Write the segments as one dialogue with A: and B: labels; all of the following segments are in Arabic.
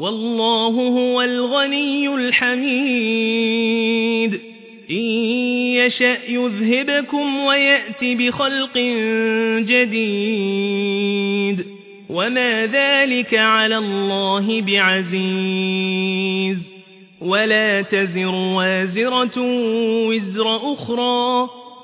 A: والله هو الغني الحميد. إن يشأ يذهبكم ويأتي بخلق جديد. وما ذلك على الله بعزيز. ولا تزر وازرة وزر أخرى.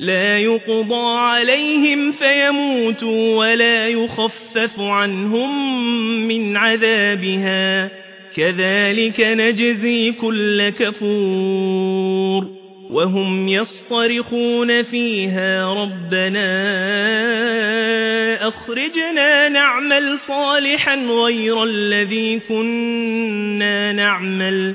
A: لا يقضى عليهم فيموتوا ولا يخفف عنهم من عذابها. كذلك نجزي كل كفور. وهم يصطرخون فيها. ربنا أخرجنا نعمل صالحا غير الذي كنا نعمل.